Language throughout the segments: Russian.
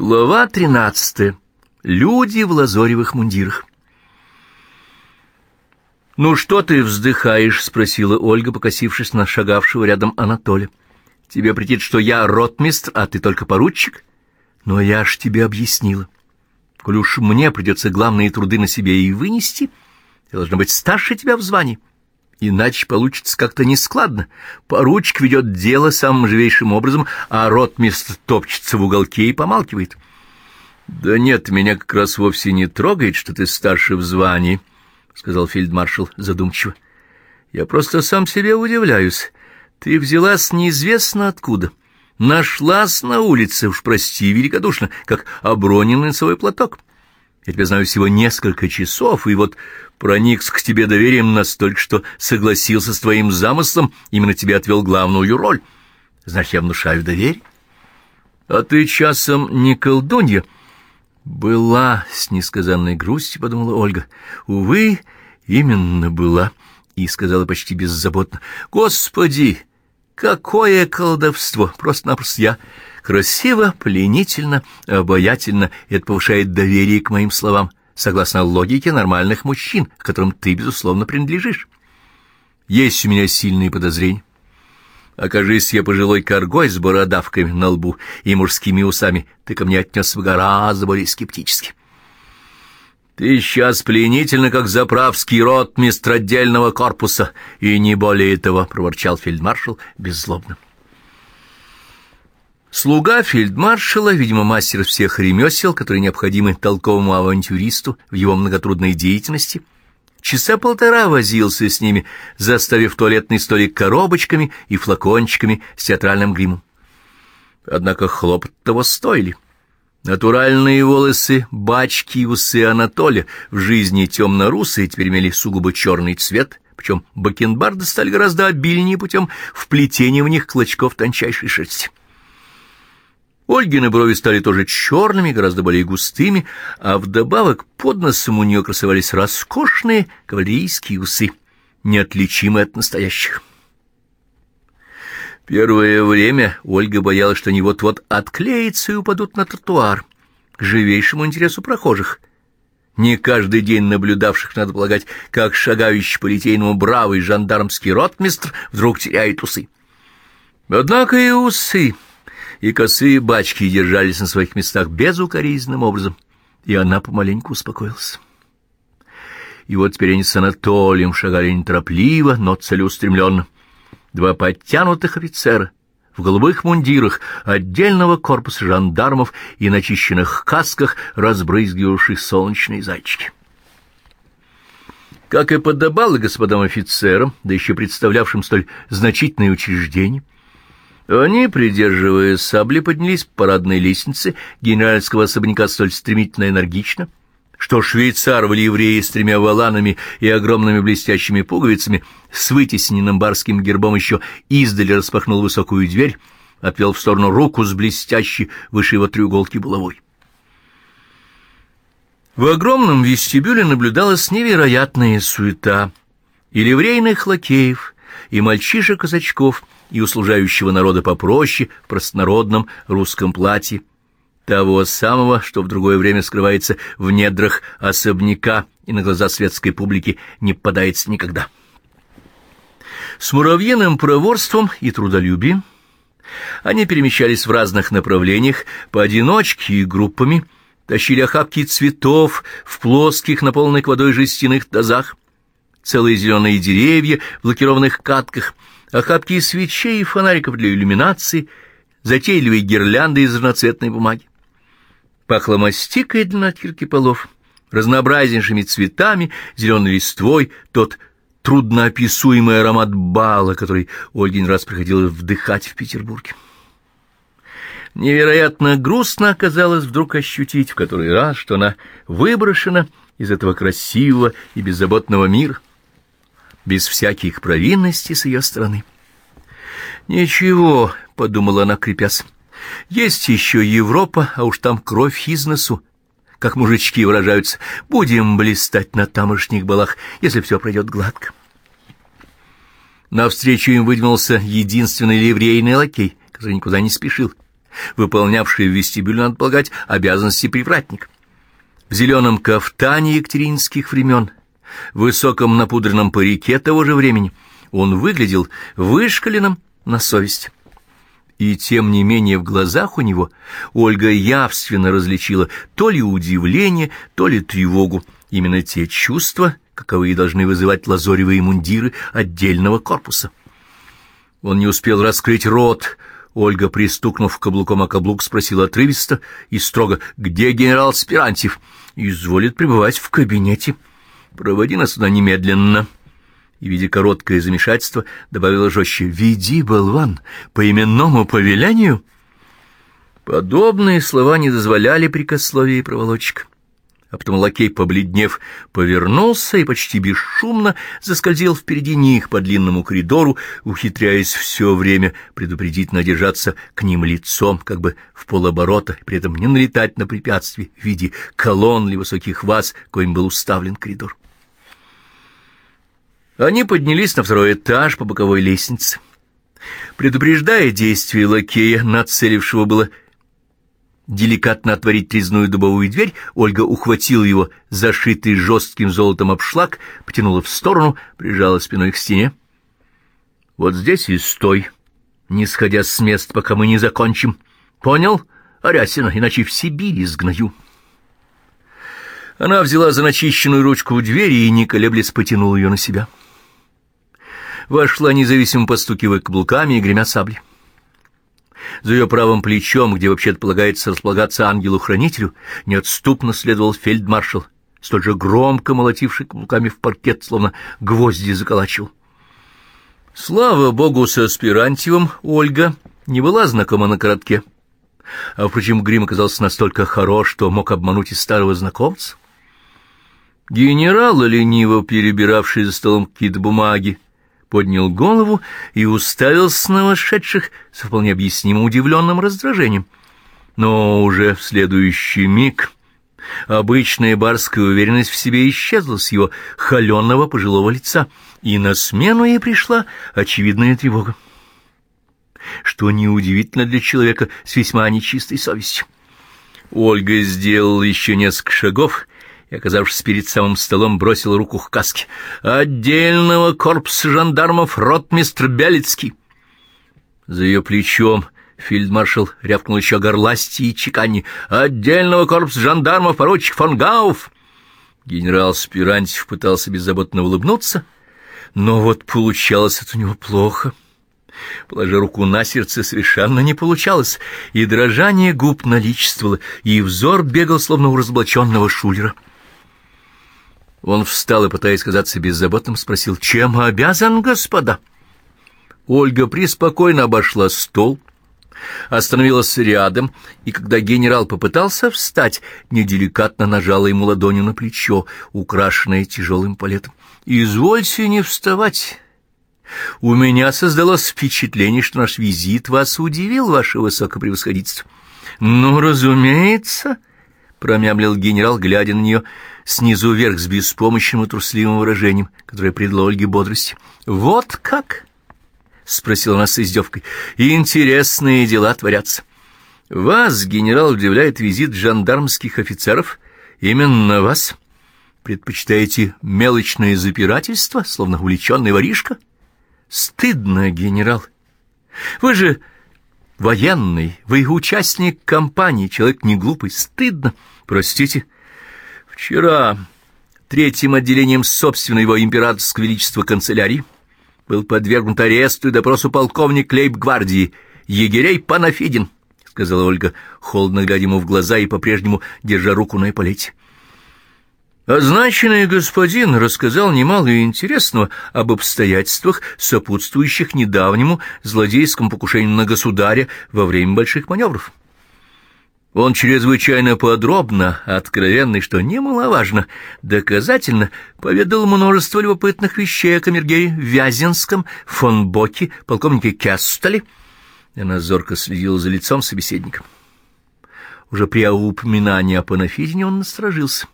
Глава тринадцатая. Люди в лазоревых мундирах. «Ну что ты вздыхаешь?» — спросила Ольга, покосившись на шагавшего рядом Анатолия. «Тебе претит, что я ротмистр, а ты только поручик? Но я ж тебе объяснила. Коль уж мне придется главные труды на себе и вынести, я должна быть старше тебя в звании. Иначе получится как-то нескладно. Поручик ведет дело самым живейшим образом, а ротмистр топчется в уголке и помалкивает. — Да нет, меня как раз вовсе не трогает, что ты старше в звании, — сказал фельдмаршал задумчиво. — Я просто сам себе удивляюсь. Ты взялась неизвестно откуда. Нашлась на улице, уж прости великодушно, как оброненный носовой платок. — я тебя знаю всего несколько часов, и вот проникся к тебе доверием настолько, что согласился с твоим замыслом, именно тебе отвел главную роль. Значит, я внушаю доверие. А ты часом не колдунья? Была, с несказанной грустью, подумала Ольга. Увы, именно была, и сказала почти беззаботно. Господи, какое колдовство! Просто-напросто я Красиво, пленительно, обаятельно, это повышает доверие к моим словам, согласно логике нормальных мужчин, к которым ты, безусловно, принадлежишь. Есть у меня сильные подозрения. Окажись я пожилой коргой с бородавками на лбу и мужскими усами, ты ко мне отнес бы гораздо более скептически. Ты сейчас пленительно, как заправский ротмистр отдельного корпуса, и не более этого, — проворчал фельдмаршал беззлобно. Слуга фельдмаршала, видимо, мастер всех ремесел, которые необходимы толковому авантюристу в его многотрудной деятельности, часа полтора возился с ними, заставив туалетный столик коробочками и флакончиками с театральным гримом. Однако хлопот того стоили. Натуральные волосы, бачки и усы Анатолия в жизни темно-русые теперь имели сугубо черный цвет, причем бакенбарды стали гораздо обильнее путем вплетения в них клочков тончайшей шерсти. Ольгины брови стали тоже черными, гораздо более густыми, а вдобавок под носом у нее красовались роскошные кавалерийские усы, неотличимые от настоящих. Первое время Ольга боялась, что они вот-вот отклеятся и упадут на тротуар, к живейшему интересу прохожих, не каждый день наблюдавших, надо полагать, как шагающий по литейному бравый жандармский ротмистр вдруг теряет усы. Однако и усы и косые бачки держались на своих местах безукоризненным образом, и она помаленьку успокоилась. И вот теперь они с Анатолием шагали неторопливо, но целеустремленно. Два подтянутых офицера в голубых мундирах отдельного корпуса жандармов и начищенных касках, разбрызгивавших солнечные зайчики. Как и подобало господам офицерам, да еще представлявшим столь значительные учреждения, они, придерживая сабли, поднялись по парадной лестнице генеральского особняка столь стремительно и энергично, что швейцар в ливрее с тремя валанами и огромными блестящими пуговицами с вытесненным барским гербом еще издали распахнул высокую дверь, отвел в сторону руку с блестящей выше его треуголки булавой. В огромном вестибюле наблюдалась невероятная суета и ливрейных лакеев, и мальчишек-казачков — и услужающего народа попроще в простонародном русском платье, того самого, что в другое время скрывается в недрах особняка и на глаза светской публики не попадается никогда. С муравьиным проворством и трудолюбием они перемещались в разных направлениях, поодиночке и группами, тащили охапки цветов в плоских, наполненных водой жестяных тазах, целые зеленые деревья в лакированных катках — охапки свечей и фонариков для иллюминации, затейливые гирлянды из разноцветной бумаги. Пахло мастикой для натирки полов, разнообразнейшими цветами, зеленой листвой, тот трудноописуемый аромат бала, который Ольгин раз приходилось вдыхать в Петербурге. Невероятно грустно оказалось вдруг ощутить в который раз, что она выброшена из этого красивого и беззаботного мира без всяких провинностей с ее стороны. «Ничего», — подумала она, крепясь, — «есть еще Европа, а уж там кровь из носу. Как мужички выражаются, будем блистать на тамошних балах, если все пройдет гладко». Навстречу им выдвинулся единственный ливрейный лакей, который никуда не спешил, выполнявший в вестибюле, надо полагать, обязанности привратника. В зеленом кафтане екатеринских времен, в высоком напудренном парике того же времени, он выглядел вышкаленным на совесть. И тем не менее в глазах у него Ольга явственно различила то ли удивление, то ли тревогу, именно те чувства, каковые должны вызывать лазоревые мундиры отдельного корпуса. Он не успел раскрыть рот. Ольга, пристукнув каблуком о каблук, спросила отрывисто и строго, «Где генерал Спирантьев?» «Изволит пребывать в кабинете. Проводи нас туда немедленно» и, видя короткое замешательство, добавила жестче «Веди, болван, по именному повелению». Подобные слова не дозволяли прикословия и проволочек. А потом лакей, побледнев, повернулся и почти бесшумно заскользил впереди них по длинному коридору, ухитряясь все время предупредительно держаться к ним лицом, как бы в полоборота, при этом не налетать на препятствия в виде колонн или высоких ваз, коим был уставлен коридор. Они поднялись на второй этаж по боковой лестнице. Предупреждая действия лакея, нацелившего было деликатно отворить резную дубовую дверь, Ольга ухватила его зашитый жестким золотом обшлаг, потянула в сторону, прижала спиной к стене. «Вот здесь и стой, не сходя с места, пока мы не закончим. Понял, Арясина, иначе в Сибири сгною». Она взяла за начищенную ручку двери и, не колеблясь, потянула ее на себя вошла, независимо постукивая каблуками и гремя саблей. За ее правым плечом, где вообще-то полагается располагаться ангелу-хранителю, неотступно следовал фельдмаршал, столь же громко молотивший каблуками в паркет, словно гвозди заколачивал. Слава богу, со аспирантивом Ольга не была знакома на коротке. А, впрочем, грим оказался настолько хорош, что мог обмануть и старого знакомца. Генерал, лениво перебиравший за столом какие-то бумаги, поднял голову и уставился на вошедших с вполне объяснимым удивленным раздражением. Но уже в следующий миг обычная барская уверенность в себе исчезла с его холеного пожилого лица, и на смену ей пришла очевидная тревога. Что неудивительно для человека с весьма нечистой совестью. Ольга сделала еще несколько шагов и, оказавшись перед самым столом, бросил руку к каске. «Отдельного корпуса жандармов ротмистр Бялицкий!» За ее плечом фельдмаршал рявкнул еще горласти и чекани. «Отдельного корпуса жандармов поручик фон Гауф!» Генерал Спирантьев пытался беззаботно улыбнуться, но вот получалось это у него плохо. Положа руку на сердце, совершенно не получалось, и дрожание губ наличествовало, и взор бегал, словно у разоблаченного шулера. Он встал и, пытаясь казаться беззаботным, спросил, «Чем обязан, господа?» Ольга преспокойно обошла стол, остановилась рядом, и когда генерал попытался встать, неделикатно нажала ему ладонью на плечо, украшенное тяжелым палетом. «Извольте не вставать. У меня создалось впечатление, что наш визит вас удивил, ваше высокопревосходительство». «Ну, разумеется», — промямлил генерал, глядя на нее, — снизу вверх с беспомощным и трусливым выражением, которое придало Ольге бодрости. «Вот как?» — спросила она с издевкой. «Интересные дела творятся. Вас, генерал, удивляет визит жандармских офицеров? Именно вас? Предпочитаете мелочное запирательство, словно увлеченный воришка? Стыдно, генерал. Вы же военный, вы участник кампании, человек не глупый. Стыдно. Простите». Вчера третьим отделением собственного его императорского величества канцелярии был подвергнут аресту и допросу полковник лейб-гвардии егерей Панафидин, — сказала Ольга, холодно глядя ему в глаза и по-прежнему держа руку на эполете. Означенный господин рассказал немало интересного об обстоятельствах, сопутствующих недавнему злодейскому покушению на государя во время больших маневров. Он чрезвычайно подробно, откровенно что немаловажно, доказательно поведал множество любопытных вещей о камергере Вязинском, фон Боке, полковнике Кестеле. Она зорко следила за лицом собеседника. Уже при упоминании о Панафидине он насторожился.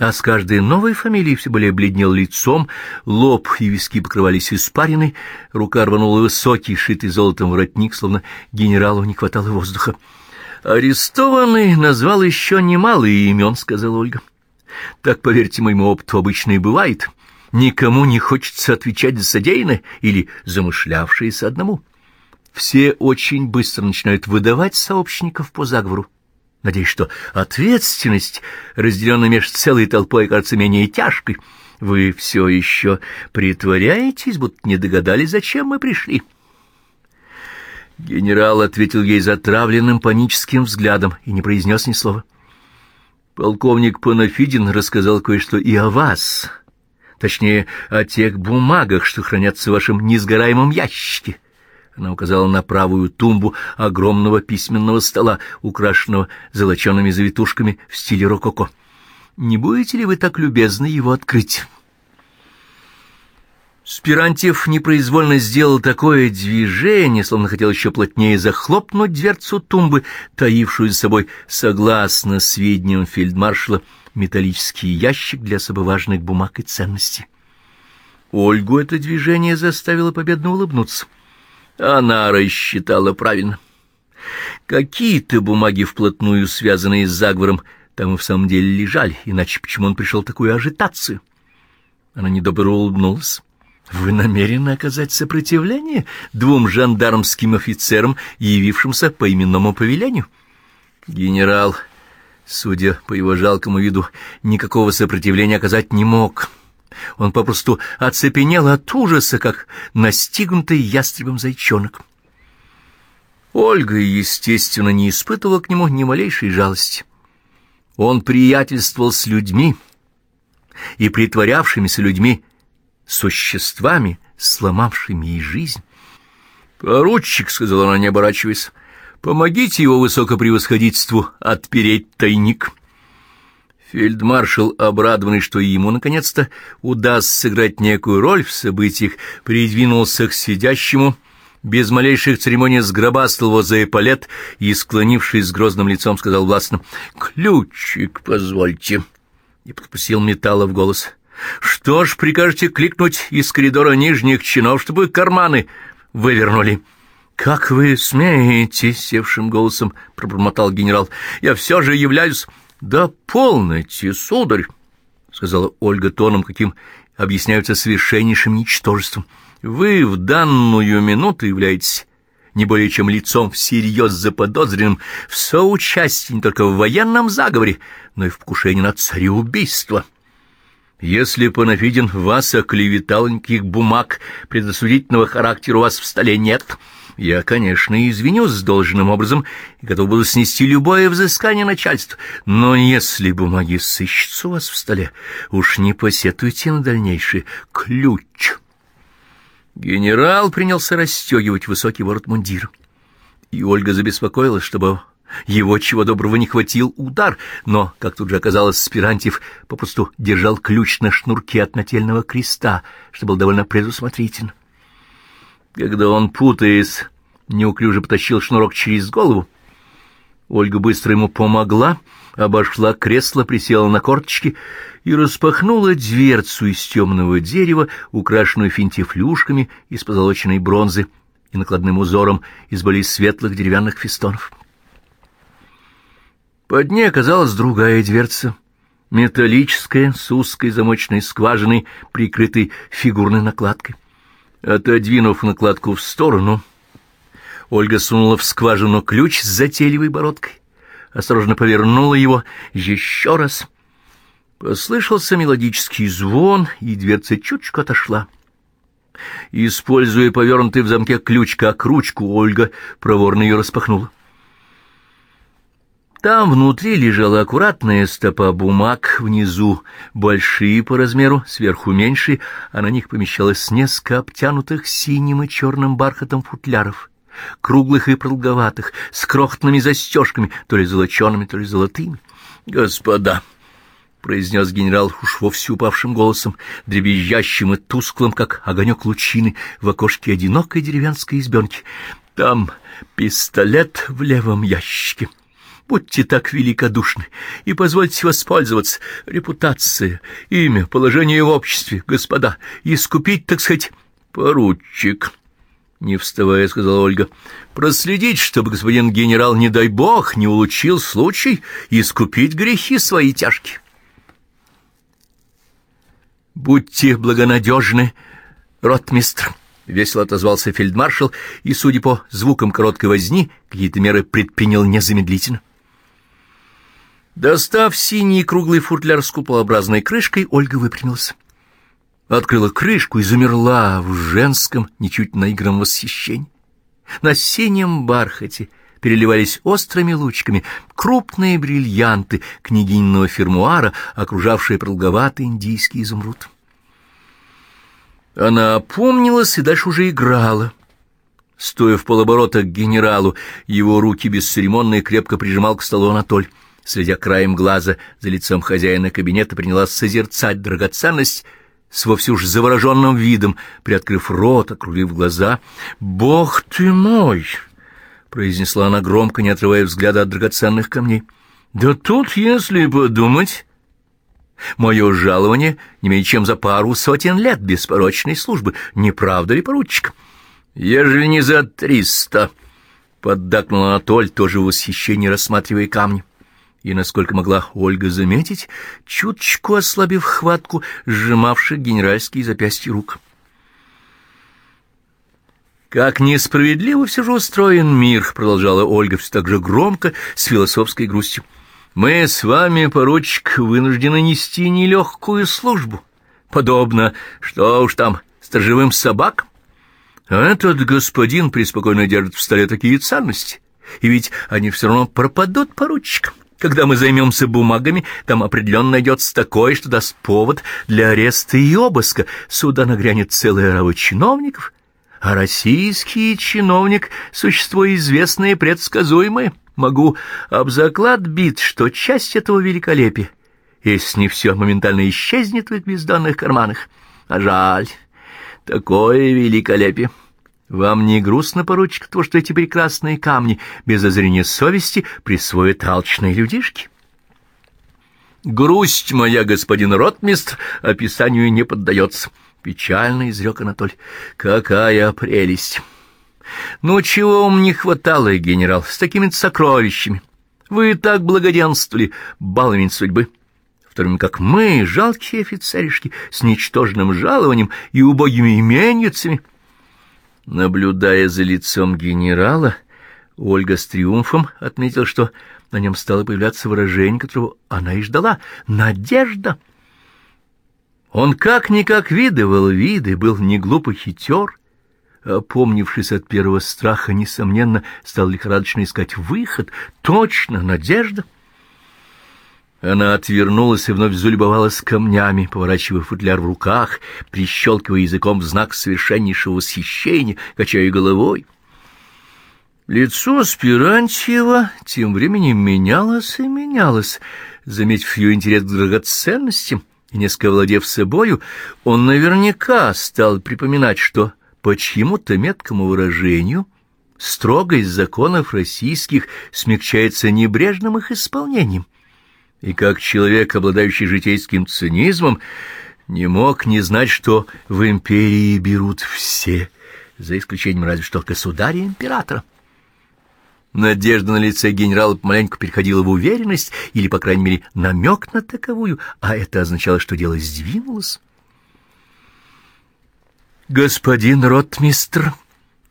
а с каждой новой фамилией все более бледнел лицом, лоб и виски покрывались испариной, рука рванула высокий, шитый золотом воротник, словно генералу не хватало воздуха. «Арестованный назвал еще немало имен», — сказала Ольга. «Так, поверьте моему опыту, обычно и бывает. Никому не хочется отвечать за содеянное или замышлявшееся одному. Все очень быстро начинают выдавать сообщников по заговору. Надеюсь, что ответственность, разделенная между целой толпой, кажется менее тяжкой. Вы все еще притворяетесь, будто не догадались, зачем мы пришли?» Генерал ответил ей затравленным паническим взглядом и не произнес ни слова. Полковник Панафидин рассказал кое-что и о вас, точнее, о тех бумагах, что хранятся в вашем несгораемом ящике. Она указала на правую тумбу огромного письменного стола, украшенного золочеными завитушками в стиле рококо. «Не будете ли вы так любезны его открыть?» Спирантьев непроизвольно сделал такое движение, словно хотел еще плотнее захлопнуть дверцу тумбы, таившую за собой, согласно сведениям фельдмаршала, металлический ящик для особо важных бумаг и ценностей. Ольгу это движение заставило победно улыбнуться. Она рассчитала правильно. Какие-то бумаги, вплотную связанные с заговором, там и в самом деле лежали, иначе почему он пришел такую ажитацию? Она недобро улыбнулась. Вы намерены оказать сопротивление двум жандармским офицерам, явившимся по именному повелению? Генерал, судя по его жалкому виду, никакого сопротивления оказать не мог. Он попросту оцепенел от ужаса, как настигнутый ястребом зайчонок. Ольга, естественно, не испытывала к нему ни малейшей жалости. Он приятельствовал с людьми и притворявшимися людьми, существами, сломавшими ей жизнь. «Поручик», — сказала она, не оборачиваясь, — «помогите его высокопревосходительству отпереть тайник». Фельдмаршал, обрадованный, что ему наконец-то удастся сыграть некую роль в событиях, придвинулся к сидящему, без малейших церемоний сгробастал его за эполет и, склонившись с грозным лицом, сказал властно «Ключик, позвольте». И подпустил металла в голос. Что ж, прикажете кликнуть из коридора нижних чинов, чтобы карманы вывернули? Как вы смеете, севшим голосом пробормотал генерал. Я все же являюсь... Да полноте, сударь, сказала Ольга тоном, каким объясняются совершеннейшим ничтожеством. Вы в данную минуту являетесь не более чем лицом всерьез заподозренным в соучастии не только в военном заговоре, но и в покушении на цареубийство. Если Панафидин вас оклеветал, никаких бумаг предосудительного характера у вас в столе нет. Я, конечно, извинюсь должным образом и готов буду снести любое взыскание начальства. Но если бумаги сыщутся у вас в столе, уж не посетуйте на дальнейший ключ. Генерал принялся расстегивать высокий ворот мундира. И Ольга забеспокоилась, чтобы его чего доброго не хватил удар, но, как тут же оказалось, Спирантьев попросту держал ключ на шнурке от нательного креста, что был довольно предусмотрительно. Когда он, путаясь, неуклюже потащил шнурок через голову, Ольга быстро ему помогла, обошла кресло, присела на корточки и распахнула дверцу из темного дерева, украшенную финтифлюшками из позолоченной бронзы и накладным узором из более светлых деревянных фестонов. Под ней оказалась другая дверца, металлическая, с узкой замочной скважиной, прикрытой фигурной накладкой. Отодвинув накладку в сторону, Ольга сунула в скважину ключ с затейливой бородкой, осторожно повернула его еще раз. Послышался мелодический звон, и дверца чуточку отошла. Используя повернутый в замке ключ как ручку, Ольга проворно ее распахнула. Там внутри лежала аккуратная стопа бумаг, внизу большие по размеру, сверху меньшие, а на них помещалось несколько обтянутых синим и черным бархатом футляров, круглых и продолговатых, с крохотными застежками, то ли золочеными, то ли золотыми. «Господа!» — произнес генерал уж вовсе упавшим голосом, дребезжащим и тусклым, как огонек лучины в окошке одинокой деревенской избенки. «Там пистолет в левом ящике». Будьте так великодушны и позвольте воспользоваться репутацией, имя, положение в обществе, господа, искупить, так сказать, поручик». Не вставая, сказала Ольга, — проследить, чтобы господин генерал, не дай бог, не улучил случай искупить грехи свои тяжкие. «Будьте благонадежны, ротмистр», — весело отозвался фельдмаршал, и, судя по звукам короткой возни, какие-то меры предпринял незамедлительно. Достав синий круглый футляр с куполообразной крышкой, Ольга выпрямилась. Открыла крышку и замерла в женском, ничуть наигранном восхищении. На синем бархате переливались острыми лучками крупные бриллианты княгинного фермуара, окружавшие продолговатый индийский изумруд. Она опомнилась и дальше уже играла. Стоя в полоборота к генералу, его руки бесцеремонно и крепко прижимал к столу Анатоль. Следя краем глаза за лицом хозяина кабинета, принялась созерцать драгоценность с вовсе уж завороженным видом, приоткрыв рот, округлив глаза. «Бог ты мой!» произнесла она громко, не отрывая взгляда от драгоценных камней. «Да тут, если подумать, мое жалование не менее чем за пару сотен лет беспорочной службы, не правда ли, поручик?» «Ежели не за триста», — поддакнул Анатоль, тоже в восхищении рассматривая камни. И, насколько могла Ольга заметить, чуточку ослабив хватку, сжимавших генеральские запястья рук. «Как несправедливо все же устроен мир», — продолжала Ольга все так же громко, с философской грустью. «Мы с вами, поручик, вынуждены нести нелегкую службу, подобно, что уж там, сторожевым собакам. А этот господин преспокойно держит в столе такие ценности, и ведь они все равно пропадут поручикам. Когда мы займемся бумагами, там определенно найдется такое, что даст повод для ареста и обыска. Сюда нагрянет целая рава чиновников, а российский чиновник — существо известное и предсказуемое. Могу об заклад бить, что часть этого великолепия, если не все, моментально исчезнет в их бездонных карманах. А жаль, такое великолепие. Вам не грустно, поручик, то, что эти прекрасные камни без озрения совести присвоят алчные людишки? Грусть моя, господин ротмистр, описанию не поддается. Печально изрек Анатоль. Какая прелесть! Ну, чего вам не хватало, генерал, с такими сокровищами? Вы так благоденствовали, баловень судьбы. В то время как мы, жалкие офицеришки, с ничтожным жалованием и убогими именницами. Наблюдая за лицом генерала, Ольга с триумфом отметила, что на нем стало появляться выражение, которого она и ждала — надежда — он как-никак видывал виды, был не глупо хитер, опомнившись от первого страха, несомненно, стал лихорадочно искать выход, точно, надежда. Она отвернулась и вновь залюбовалась камнями, поворачивая футляр в руках, прищелкивая языком в знак совершеннейшего восхищения, качая головой. Лицо Спирантьева тем временем менялось и менялось, заметив ее интерес к драгоценностям — и несколько владев собою, он наверняка стал припоминать, что по чьему-то меткому выражению строгость законов российских смягчается небрежным их исполнением, и как человек, обладающий житейским цинизмом, не мог не знать, что в империи берут все, за исключением разве что государя императора. Надежда на лице генерала помаленьку переходила в уверенность или, по крайней мере, намек на таковую, а это означало, что дело сдвинулось. «Господин ротмистр,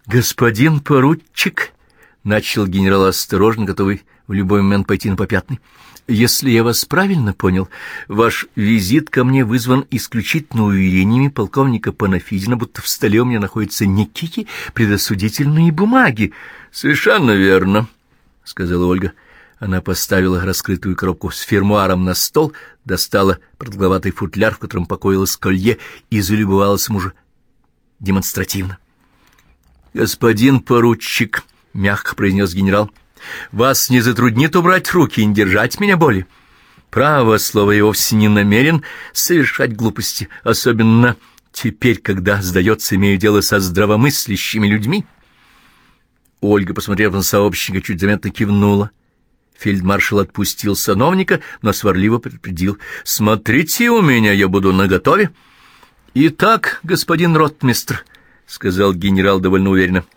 господин поручик», — начал генерал осторожно, готовый в любой момент пойти на попятный, — если я вас правильно понял, ваш визит ко мне вызван исключительно уверениями полковника Панафидина, будто в столе у меня находятся некие предосудительные бумаги. — Совершенно верно, — сказала Ольга. Она поставила раскрытую коробку с фермуаром на стол, достала продолговатый футляр, в котором покоилось колье, и залюбовалась мужа демонстративно. — Господин поручик, — мягко произнес генерал, — вас не затруднит убрать руки и не держать меня боли. Право слово, я вовсе не намерен совершать глупости, особенно теперь, когда, сдается, имею дело со здравомыслящими людьми. Ольга, посмотрев на сообщника, чуть заметно кивнула Фельдмаршал отпустил сановника, но сварливо предупредил. «Смотрите у меня, я буду наготове». «Итак, господин ротмистр», — сказал генерал довольно уверенно, —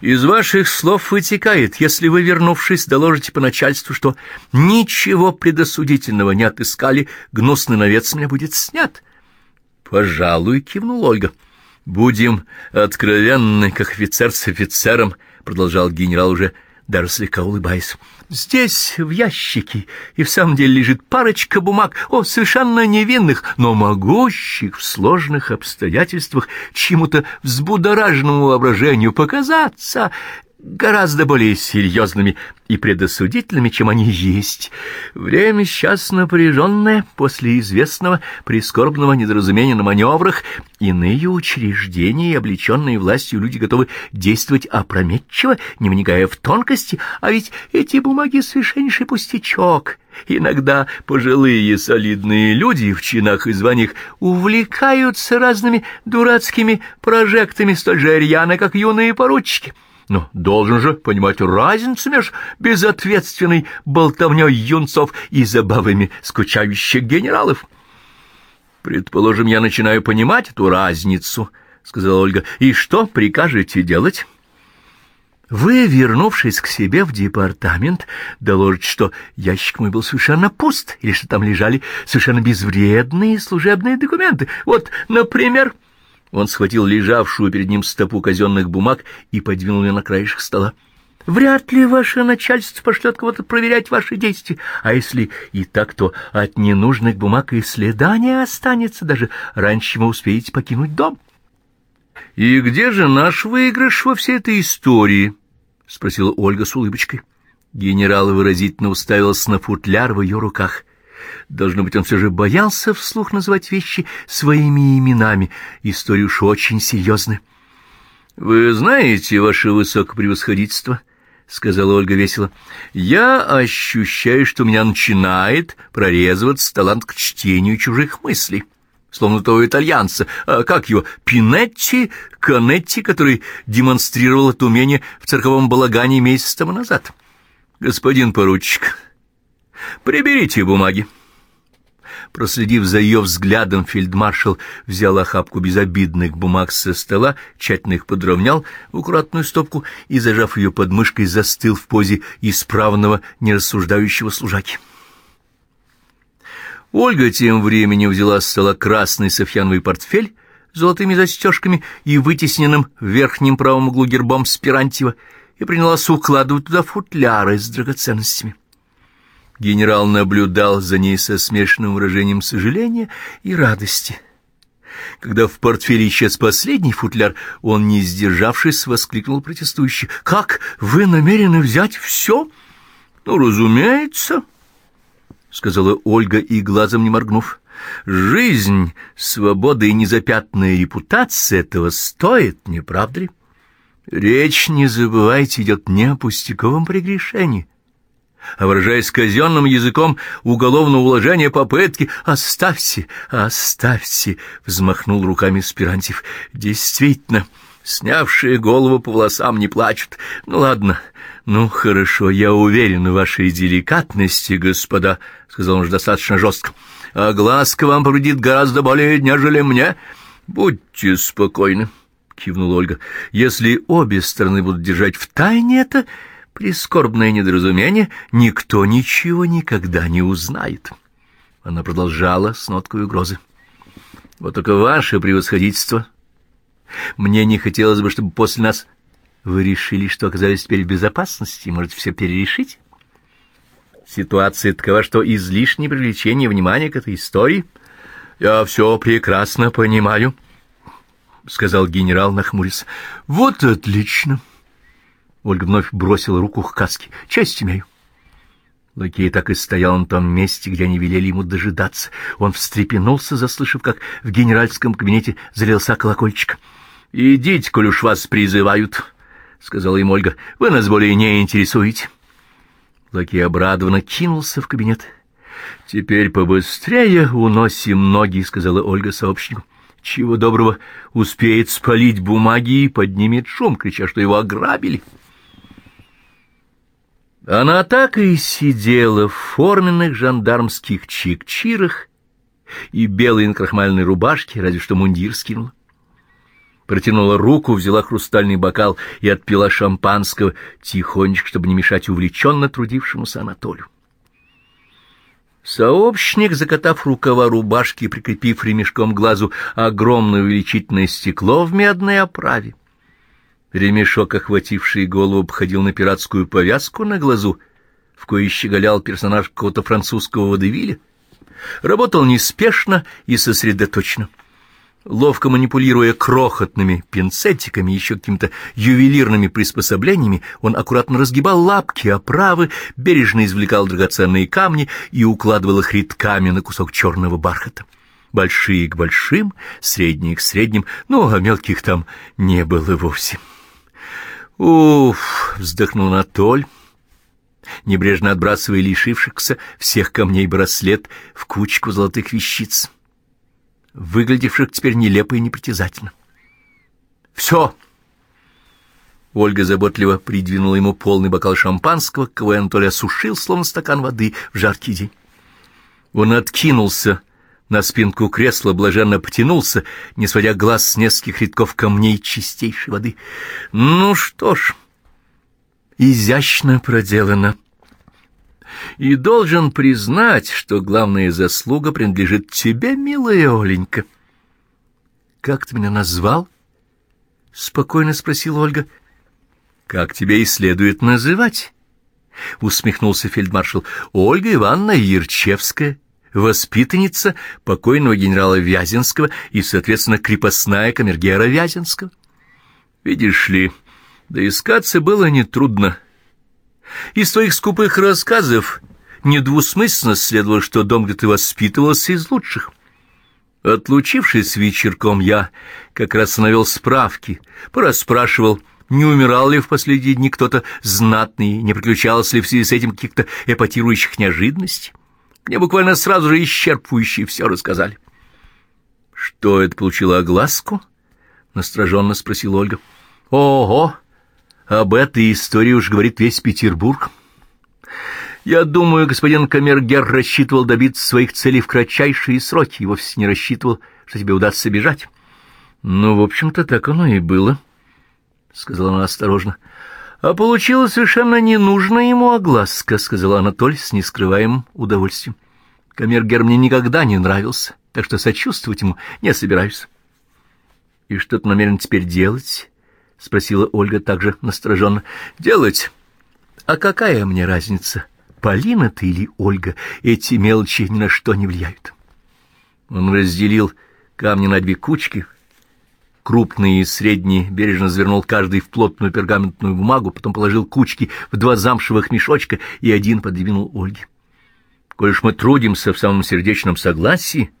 «из ваших слов вытекает, если вы, вернувшись, доложите по начальству, что ничего предосудительного не отыскали, гнусный навет с меня будет снят». «Пожалуй», — кивнул Ольга. «Будем откровенны, как офицер с офицером», — продолжал генерал уже даже слегка улыбаясь. «Здесь, в ящике, и в самом деле лежит парочка бумаг, о, совершенно невинных, но могущих в сложных обстоятельствах чему-то взбудораженному воображению показаться гораздо более серьезными и предосудительными, чем они есть. Время сейчас напряженное после известного прискорбного недоразумения на маневрах. Иные учреждения облеченные властью люди готовы действовать опрометчиво, не вникая в тонкости, а ведь эти бумаги совершеннейший пустячок». Иногда пожилые солидные люди в чинах и званиях увлекаются разными дурацкими прожектами столь же рьяно, как юные поручики. Но должен же понимать разницу между безответственной болтовней юнцов и забавами скучающих генералов. «Предположим, я начинаю понимать эту разницу», — сказала Ольга. «И что прикажете делать?» «Вы, вернувшись к себе в департамент, доложите, что ящик мой был совершенно пуст, или что там лежали совершенно безвредные служебные документы. Вот, например...» Он схватил лежавшую перед ним стопу казенных бумаг и подвинул ее на краешек стола. Вряд ли ваше начальство пошлет кого-то проверять ваши действия, а если и так, то от ненужных бумаг и следа не останется, даже раньше, чем вы успеете покинуть дом. — И где же наш выигрыш во всей этой истории? — спросила Ольга с улыбочкой. Генерал выразительно уставился на футляр в ее руках. Должно быть, он все же боялся вслух называть вещи своими именами. История уж очень серьезная. — Вы знаете, ваше высокопревосходительство, — сказала Ольга весело, — я ощущаю, что у меня начинает прорезываться талант к чтению чужих мыслей. Словно того итальянца, а как его, Пинетти, Канетти, который демонстрировал это умение в цирковом балагане месяц тому назад. Господин поручик, приберите бумаги. Проследив за ее взглядом, фельдмаршал взял охапку безобидных бумаг со стола, тщательно их подровнял в аккуратную стопку и, зажав ее под мышкой, застыл в позе исправного, нерассуждающего служаки. Ольга тем временем взяла с стола красный софьяновый портфель с золотыми застежками и вытесненным в верхнем правом углу гербом Спирантьева и принялась укладывать туда футляры с драгоценностями. Генерал наблюдал за ней со смешанным выражением сожаления и радости. Когда в портфеле исчез последний футляр, он, не сдержавшись, воскликнул протестующе. «Как? Вы намерены взять все?» «Ну, разумеется», — сказала Ольга и глазом не моргнув. «Жизнь, свобода и незапятная репутация этого стоит, не правда ли? Речь, не забывайте, идет не о пустяковом прегрешении» а выражаясь казенным языком уголовного уложения попытки «Оставьте, оставьте!» — взмахнул руками Спирантьев. «Действительно, снявшие голову по волосам не плачут. Ну ладно, ну хорошо, я уверен в вашей деликатности, господа», — сказал он же достаточно жестко. «А глазка вам повредит гораздо более, нежели мне. Будьте спокойны». — кивнула Ольга. — Если обе стороны будут держать в тайне это, Прискорбное недоразумение никто ничего никогда не узнает. Она продолжала с ноткой угрозы. Вот только ваше превосходительство. Мне не хотелось бы, чтобы после нас вы решили, что оказались теперь в безопасности и можете все перерешить. Ситуация такова, что излишнее привлечение внимания к этой истории. Я все прекрасно понимаю, — сказал генерал, нахмурясь. — Вот отлично. — Ольга вновь бросила руку к каске. «Честь имею». Лакей так и стоял на том месте, где они велели ему дожидаться. Он встрепенулся, заслышав, как в генеральском кабинете залился колокольчик. «Идите, коль уж вас призывают», — сказала им Ольга. «Вы нас более не интересуете». Лакей обрадованно кинулся в кабинет. «Теперь побыстрее уносим ноги», — сказала Ольга сообщнику. «Чего доброго успеет спалить бумаги и поднимет шум, крича, что его ограбили». Она так и сидела в форменных жандармских чик-чирах и белой накрахмальной рубашке, разве что мундир скинула. Протянула руку, взяла хрустальный бокал и отпила шампанского, тихонечко, чтобы не мешать увлеченно трудившемуся Анатолию. Сообщник, закатав рукава рубашки и прикрепив ремешком глазу огромное увеличительное стекло в медной оправе, Ремешок, охвативший голову, обходил на пиратскую повязку на глазу, в кое щеголял персонаж какого-то французского водевиля. Работал неспешно и сосредоточенно. Ловко манипулируя крохотными пинцетиками и еще какими-то ювелирными приспособлениями, он аккуратно разгибал лапки, оправы, бережно извлекал драгоценные камни и укладывал их рядками на кусок черного бархата. Большие к большим, средние к средним, ну, а мелких там не было вовсе. «Уф!» — вздохнул Анатоль, небрежно отбрасывая лишившихся всех камней браслет в кучку золотых вещиц, выглядевших теперь нелепо и непритязательно. «Все!» Ольга заботливо придвинула ему полный бокал шампанского, кого Анатолий осушил, словно стакан воды в жаркий день. Он откинулся на спинку кресла, блаженно потянулся, не сводя глаз с нескольких рядков камней чистейшей воды. Ну что ж, изящно проделано. И должен признать, что главная заслуга принадлежит тебе, милая Оленька. — Как ты меня назвал? — спокойно спросила Ольга. — Как тебя и следует называть? — усмехнулся фельдмаршал. — Ольга Ивановна Ярчевская воспитанница покойного генерала Вяземского и, соответственно, крепостная камергера Вяземского. Видишь ли, доискаться было нетрудно. Из твоих скупых рассказов недвусмысленно следовало, что дом, где ты воспитывался, из лучших. Отлучившись вечерком, я как раз навел справки, порасспрашивал, не умирал ли в последние дни кто-то знатный, не приключалось ли в связи с этим каких-то эпатирующих неожиданностей. Мне буквально сразу же исчерпывающе все рассказали. — Что это получило огласку? — настороженно спросила Ольга. — Ого! Об этой истории уж говорит весь Петербург. Я думаю, господин Камергер рассчитывал добиться своих целей в кратчайшие сроки и вовсе не рассчитывал, что тебе удастся бежать. — Ну, в общем-то, так оно и было, — сказала она осторожно. А получилась совершенно ненужная ему огласка, — сказал Анатоль с нескрываемым удовольствием. Камергер мне никогда не нравился, так что сочувствовать ему не собираюсь. — И что ты намерен теперь делать? — спросила Ольга также настороженно. — Делать? А какая мне разница, Полина ты или Ольга? Эти мелочи ни на что не влияют. Он разделил камни на две кучки — крупные и средние, бережно завернул каждый в плотную пергаментную бумагу, потом положил кучки в два замшевых мешочка и один подвинул Ольге. Коль уж мы трудимся в самом сердечном согласии,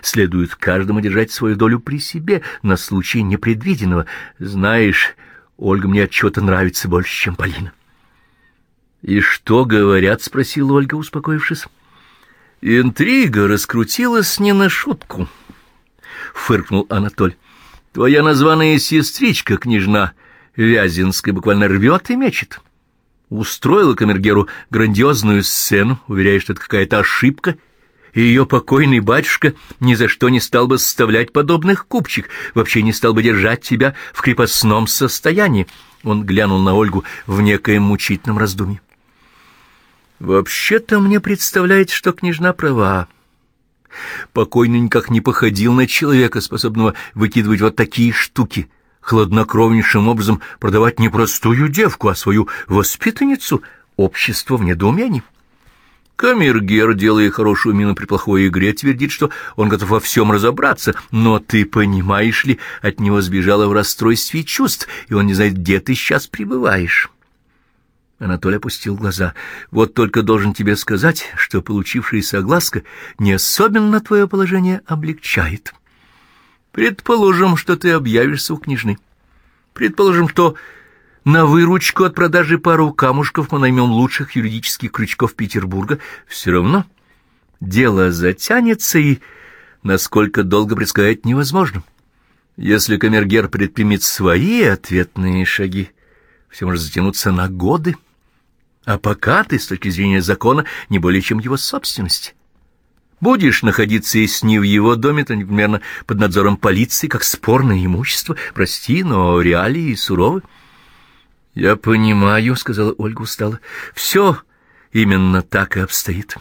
следует каждому держать свою долю при себе на случай непредвиденного. Знаешь, Ольга мне отчего-то нравится больше, чем Полина. — И что говорят? — спросила Ольга, успокоившись. — Интрига раскрутилась не на шутку, — фыркнул Анатоль. Твоя названная сестричка, княжна Вязинская, буквально рвет и мечет. Устроила камергеру грандиозную сцену, уверяя, что это какая-то ошибка, и ее покойный батюшка ни за что не стал бы составлять подобных купчик, вообще не стал бы держать тебя в крепостном состоянии. Он глянул на Ольгу в некоем мучительном раздумье. «Вообще-то мне представляется, что княжна права». Покойный никак не походил на человека, способного выкидывать вот такие штуки, хладнокровнейшим образом продавать не простую девку, а свою воспитанницу, общество в недоумении. Камергер, делая хорошую мину при плохой игре, твердит, что он готов во всем разобраться, но ты понимаешь ли, от него сбежала в расстройстве чувств, и он не знает, где ты сейчас пребываешь. Анатолий опустил глаза. «Вот только должен тебе сказать, что получившаяся огласка не особенно твое положение облегчает. Предположим, что ты объявишься у княжны. Предположим, что на выручку от продажи пару камушков мы наймем лучших юридических крючков Петербурга. Все равно дело затянется, и насколько долго предсказать невозможно. Если камергер предпримет свои ответные шаги, все может затянуться на годы». А пока ты, с точки зрения закона, не более чем его собственность. Будешь находиться, если не в его доме, то непременно под надзором полиции, как спорное имущество. Прости, но реалии суровы. — Я понимаю, — сказала Ольга устало. — Все именно так и обстоит.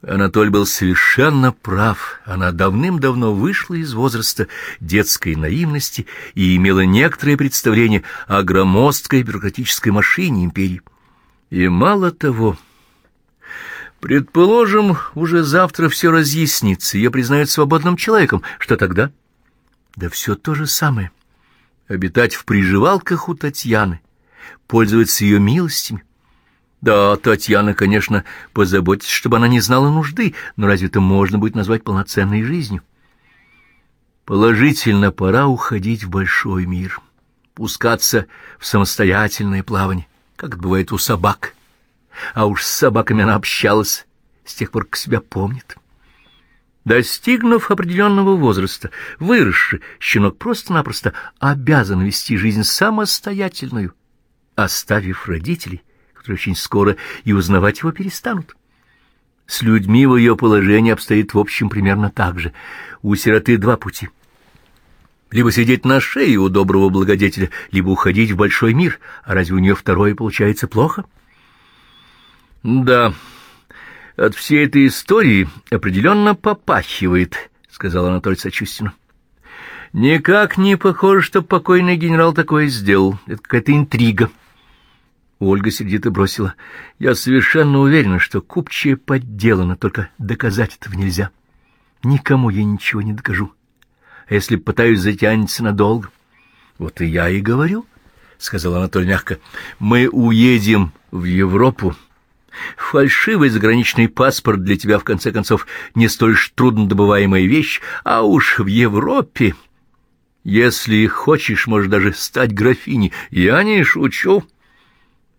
Анатоль был совершенно прав. Она давным-давно вышла из возраста детской наивности и имела некоторое представление о громоздкой бюрократической машине империи. И мало того... Предположим, уже завтра все разъяснится, ее признают свободным человеком. Что тогда? Да все то же самое. Обитать в приживалках у Татьяны, пользоваться ее милостями. Да, Татьяна, конечно, позаботится, чтобы она не знала нужды, но разве это можно будет назвать полноценной жизнью? Положительно пора уходить в большой мир, пускаться в самостоятельное плавание, как бывает у собак — а уж с собаками она общалась с тех пор, как себя помнит. Достигнув определенного возраста, выросший, щенок просто-напросто обязан вести жизнь самостоятельную, оставив родителей, которые очень скоро и узнавать его перестанут. С людьми в ее положении обстоит в общем примерно так же. У сироты два пути. Либо сидеть на шее у доброго благодетеля, либо уходить в большой мир. А разве у нее второе получается плохо? — «Да, от всей этой истории определенно попахивает», — сказал Анатолий сочувственно. «Никак не похоже, что покойный генерал такое сделал. Это какая-то интрига». Ольга сердито бросила. «Я совершенно уверена, что купчая подделана, только доказать этого нельзя. Никому я ничего не докажу. Если пытаюсь затянется надолго?» «Вот и я и говорю», — сказал Анатолий мягко. «Мы уедем в Европу» Фальшивый заграничный паспорт для тебя, в конце концов, не столь ж трудно вещь, а уж в Европе... Если хочешь, можешь даже стать графиней. Я не шучу.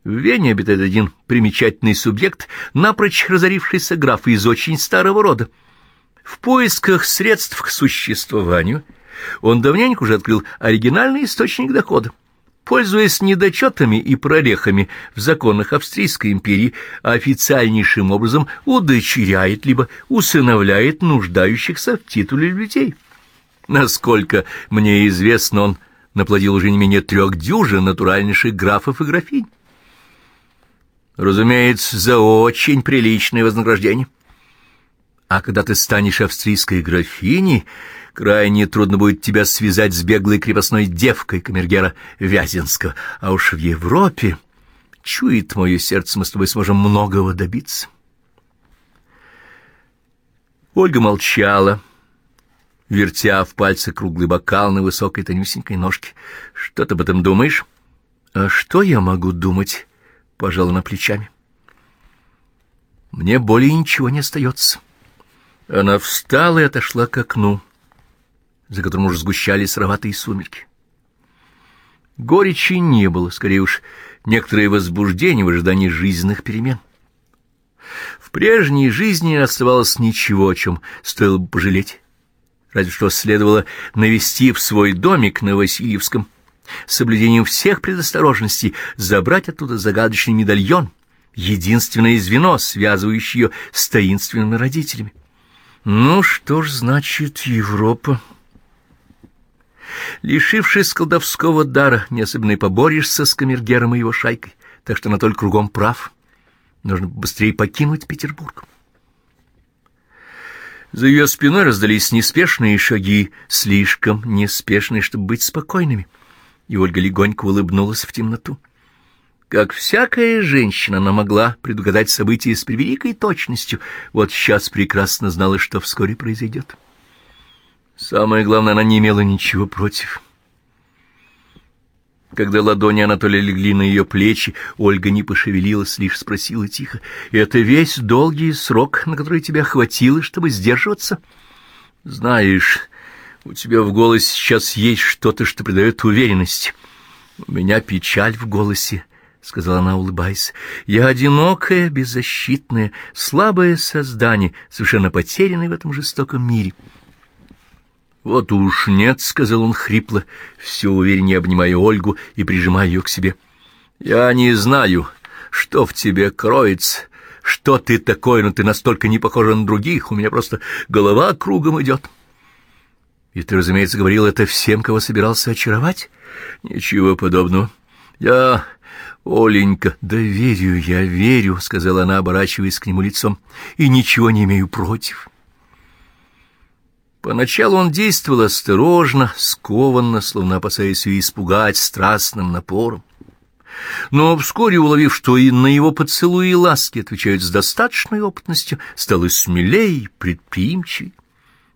В Вене обитает один примечательный субъект, напрочь разорившийся граф из очень старого рода. В поисках средств к существованию он давненько уже открыл оригинальный источник дохода. Пользуясь недочетами и прорехами в законах Австрийской империи, официальнейшим образом удочеряет либо усыновляет нуждающихся в титуле людей. Насколько мне известно, он наплодил уже не менее трех дюжин натуральнейших графов и графинь. Разумеется, за очень приличное вознаграждение. А когда ты станешь австрийской графиней, крайне трудно будет тебя связать с беглой крепостной девкой камергера Вязинского. А уж в Европе, чует мое сердце, мы с тобой сможем многого добиться. Ольга молчала, вертя в пальцы круглый бокал на высокой тонюсенькой ножке. «Что ты об этом думаешь?» «А что я могу думать?» — пожала на плечами. «Мне более ничего не остается». Она встала и отошла к окну, за которым уже сгущались сыроватые сумерки. Горечи не было, скорее уж, некоторое возбуждение в ожидании жизненных перемен. В прежней жизни не оставалось ничего, о чем стоило бы пожалеть. Разве что следовало навести в свой домик на Васильевском, с соблюдением всех предосторожностей, забрать оттуда загадочный медальон, единственное звено, связывающее ее с таинственными родителями. Ну что ж значит Европа? Лишившись колдовского дара, не особенно и поборешься с камергером и его шайкой, так что Анатоль кругом прав. Нужно быстрее покинуть Петербург. За ее спиной раздались неспешные шаги, слишком неспешные, чтобы быть спокойными, и Ольга легонько улыбнулась в темноту. Как всякая женщина, она могла предугадать события с превеликой точностью. Вот сейчас прекрасно знала, что вскоре произойдет. Самое главное, она не имела ничего против. Когда ладони Анатолия легли на ее плечи, Ольга не пошевелилась, лишь спросила тихо, «Это весь долгий срок, на который тебя хватило, чтобы сдерживаться?» «Знаешь, у тебя в голосе сейчас есть что-то, что придает уверенность. У меня печаль в голосе, — сказала она, улыбаясь. — Я одинокое, беззащитное, слабое создание, совершенно потерянное в этом жестоком мире. — Вот уж нет, — сказал он хрипло, все увереннее обнимая Ольгу и прижимая ее к себе. — Я не знаю, Что в тебе кроется? Что ты такой, но ты настолько не похожа на других, у меня просто голова кругом идет. И ты, разумеется, говорил это всем, кого собирался очаровать? Ничего подобного. Я... «Оленька, да верю я, верю», — сказала она, оборачиваясь к нему лицом, — «и ничего не имею против». Поначалу он действовал осторожно, скованно, словно опасаясь ее испугать страстным напором. Но вскоре, уловив, что и на его поцелуи и ласки отвечают с достаточной опытностью, стал и смелее, предприимчивее.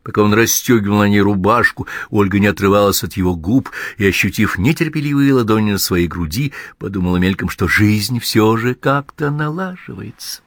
Пока он расстегивал на ней рубашку, Ольга не отрывалась от его губ и, ощутив нетерпеливые ладони на своей груди, подумала мельком, что жизнь все же как-то налаживается.